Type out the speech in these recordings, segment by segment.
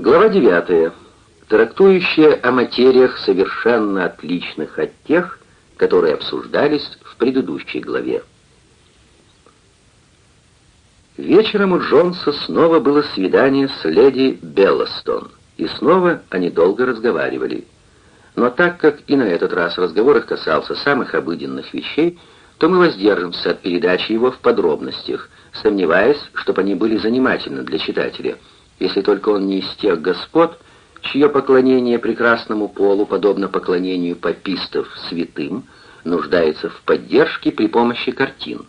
Глава 9. Трактующая о материях совершенно отличных от тех, которые обсуждались в предыдущей главе. Вечером у Джонса снова было свидание с леди Беллостон, и снова они долго разговаривали. Но так как и на этот раз разговор их касался самых обыденных вещей, то мы воздержимся от передачи его в подробностях, сомневаясь, чтобы они были занимательны для читателя — если только он не из тех господ, чье поклонение прекрасному полу, подобно поклонению папистов святым, нуждается в поддержке при помощи картин.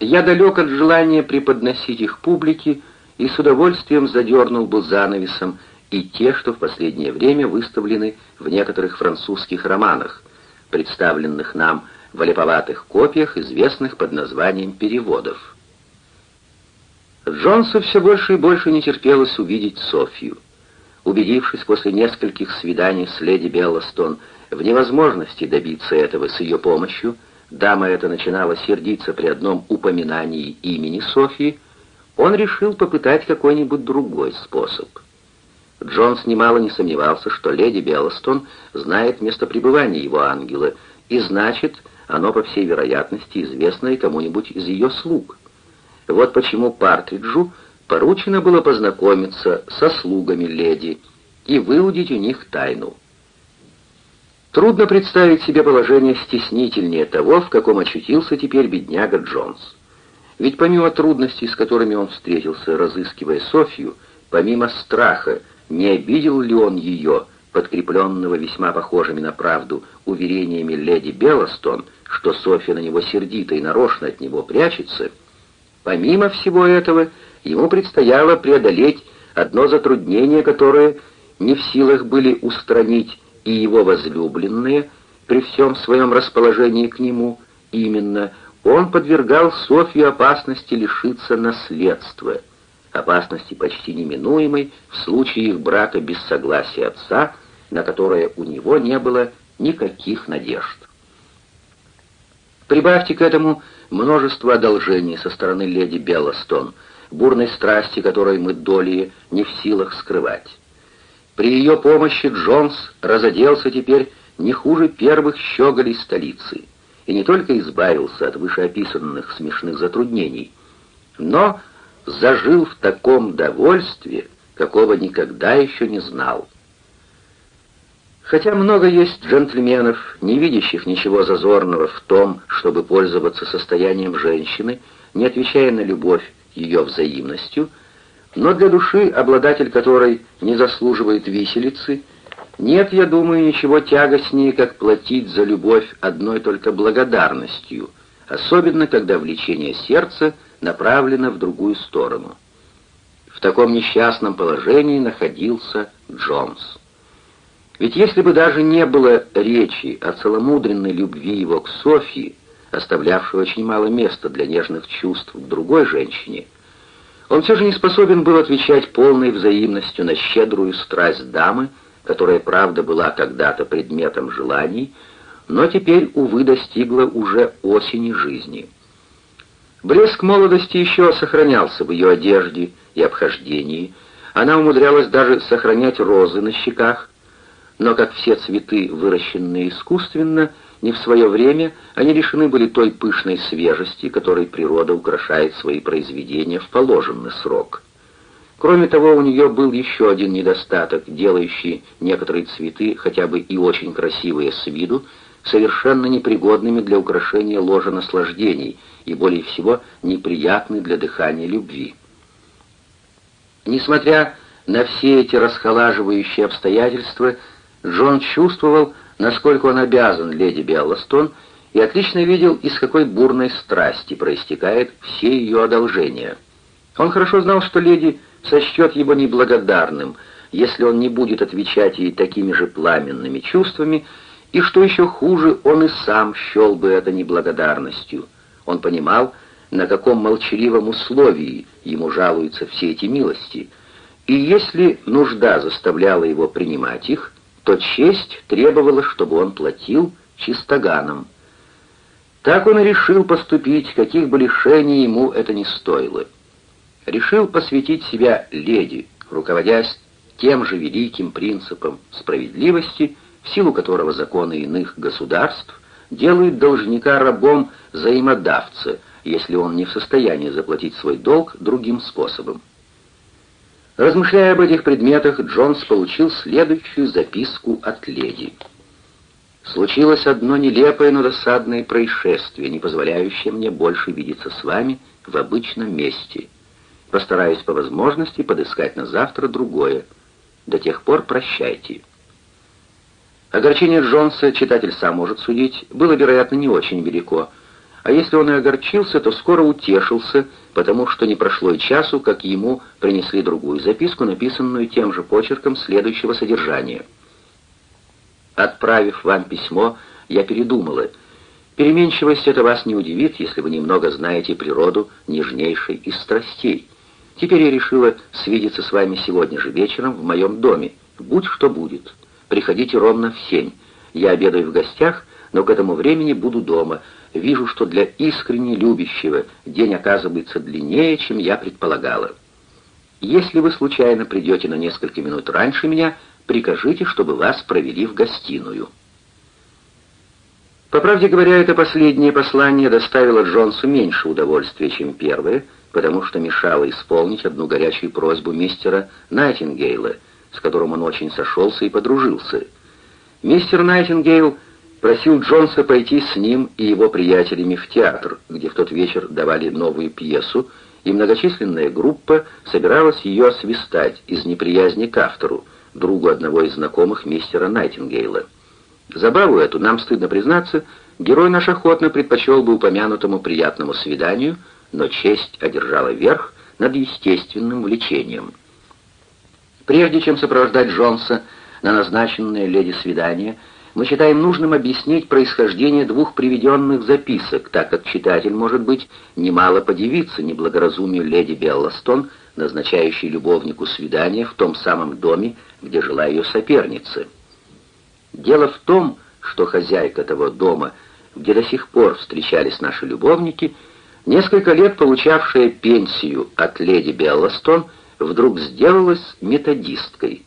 Я далек от желания преподносить их публике и с удовольствием задернул бы занавесом и те, что в последнее время выставлены в некоторых французских романах, представленных нам в олиповатых копиях, известных под названием переводов. Джонсу все больше и больше не терпелось увидеть Софью. Убедившись после нескольких свиданий с леди Беллостон в невозможности добиться этого с ее помощью, дама эта начинала сердиться при одном упоминании имени Софьи, он решил попытать какой-нибудь другой способ. Джонс немало не сомневался, что леди Беллостон знает место пребывания его ангела, и значит, оно, по всей вероятности, известно и кому-нибудь из ее слуг. Вот почему Партриджу поручено было познакомиться со слугами леди и выудить у них тайну. Трудно представить себе положение стеснительнее того, в каком очутился теперь бедняга Джонс. Ведь помимо трудностей, с которыми он встретился, разыскивая Софью, помимо страха, не обидел ли он ее, подкрепленного весьма похожими на правду уверениями леди Белостон, что Софья на него сердита и нарочно от него прячется — Помимо всего этого, ему предстояло преодолеть одно затруднение, которое не в силах были устранить и его возлюбленные при всем своем расположении к нему, именно он подвергал Софью опасности лишиться наследства, опасности почти неминуемой в случае их брака без согласия отца, на которое у него не было никаких надежд. Прибавьте к этому множество одолжений со стороны леди Беллостон, бурной страсти, которой мы доли не в силах скрывать. При ее помощи Джонс разоделся теперь не хуже первых щеголей столицы и не только избавился от вышеописанных смешных затруднений, но зажил в таком довольстве, какого никогда еще не знал. Хотя много есть джентльменов, не видящих ничего зазорного в том, чтобы пользоваться состоянием женщины, не отвечая на любовь ее взаимностью, но для души, обладатель которой не заслуживает виселицы, нет, я думаю, ничего тягостнее, как платить за любовь одной только благодарностью, особенно когда влечение сердца направлено в другую сторону. В таком несчастном положении находился Джонс. Ведь если бы даже не было речи о целомудренной любви его к Софье, оставлявшей очень мало места для нежных чувств к другой женщине, он все же не способен был отвечать полной взаимностью на щедрую страсть дамы, которая, правда, была когда-то предметом желаний, но теперь, увы, достигла уже осени жизни. Блеск молодости еще сохранялся в ее одежде и обхождении, она умудрялась даже сохранять розы на щеках, но, как все цветы, выращенные искусственно, не в свое время, они лишены были той пышной свежести, которой природа украшает свои произведения в положенный срок. Кроме того, у нее был еще один недостаток, делающий некоторые цветы, хотя бы и очень красивые с виду, совершенно непригодными для украшения ложа наслаждений и, более всего, неприятны для дыхания любви. Несмотря на все эти расхолаживающие обстоятельства, Джон чувствовал, насколько он обязан леди Беллостон, и отлично видел, из какой бурной страсти проистекает все ее одолжения. Он хорошо знал, что леди сочтет его неблагодарным, если он не будет отвечать ей такими же пламенными чувствами, и что еще хуже, он и сам счел бы это неблагодарностью. Он понимал, на каком молчаливом условии ему жалуются все эти милости, и если нужда заставляла его принимать их, то честь требовала, чтобы он платил чистоганом. Так он и решил поступить, каких бы лишений ему это ни стоило. Решил посвятить себя леди, руководясь тем же великим принципом справедливости, в силу которого законы иных государств делают должника рабом взаимодавца, если он не в состоянии заплатить свой долг другим способом. Размышляя об этих предметах, Джонс получил следующую записку от леди. «Случилось одно нелепое, но досадное происшествие, не позволяющее мне больше видеться с вами в обычном месте. Постараюсь по возможности подыскать на завтра другое. До тех пор прощайте». Огорчение Джонса, читатель сам может судить, было, вероятно, не очень велико, а если он и огорчился, то скоро утешился, потому что не прошло и часу, как ему принесли другую записку, написанную тем же почерком следующего содержания. «Отправив вам письмо, я передумала. Переменчивость это вас не удивит, если вы немного знаете природу нежнейшей из страстей. Теперь я решила свидеться с вами сегодня же вечером в моем доме. Будь что будет. Приходите ровно в семь. Я обедаю в гостях, но к этому времени буду дома, вижу, что для искренне любящего день оказывается длиннее, чем я предполагала. Если вы случайно придете на несколько минут раньше меня, прикажите, чтобы вас провели в гостиную». По правде говоря, это последнее послание доставило Джонсу меньше удовольствия, чем первое, потому что мешало исполнить одну горячую просьбу мистера Найтингейла, с которым он очень сошелся и подружился. Мистер Найтингейл просил Джонса пойти с ним и его приятелями в театр, где в тот вечер давали новую пьесу, и многочисленная группа собиралась ее освистать из неприязни к автору, другу одного из знакомых мистера Найтингейла. Забаву эту, нам стыдно признаться, герой наш охотно предпочел бы упомянутому приятному свиданию, но честь одержала верх над естественным влечением. Прежде чем сопровождать Джонса на назначенное леди свидание, мы считаем нужным объяснить происхождение двух приведенных записок, так как читатель, может быть, немало подивиться неблагоразумию леди Белластон, назначающей любовнику свидание в том самом доме, где жила ее соперница. Дело в том, что хозяйка того дома, где до сих пор встречались наши любовники, несколько лет получавшая пенсию от леди Белластон, вдруг сделалась методисткой.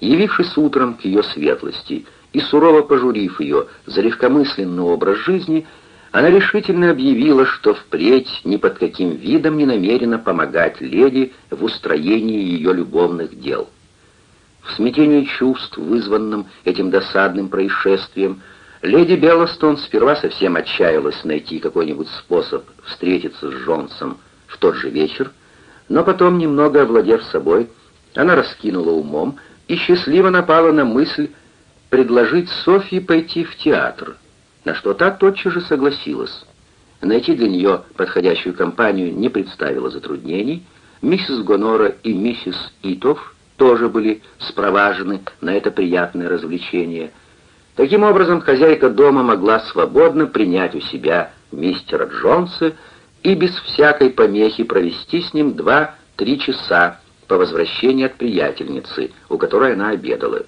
Явившись утром к ее светлости – и сурово пожурив ее за легкомысленный образ жизни, она решительно объявила, что впредь ни под каким видом не намерена помогать леди в устроении ее любовных дел. В смятении чувств, вызванном этим досадным происшествием, леди Беллостон сперва совсем отчаялась найти какой-нибудь способ встретиться с Джонсом в тот же вечер, но потом, немного овладев собой, она раскинула умом и счастливо напала на мысль предложить Софье пойти в театр, на что та тотчас же согласилась. Найти для нее подходящую компанию не представило затруднений. Миссис Гонора и миссис Итов тоже были спроважены на это приятное развлечение. Таким образом, хозяйка дома могла свободно принять у себя мистера Джонса и без всякой помехи провести с ним два-три часа по возвращении от приятельницы, у которой она обедала.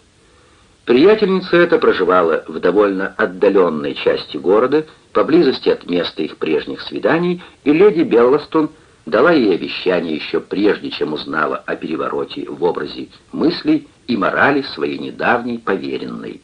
Приятельница эта проживала в довольно отдаленной части города, поблизости от места их прежних свиданий, и леди Белластон дала ей обещание еще прежде, чем узнала о перевороте в образе мыслей и морали своей недавней поверенной.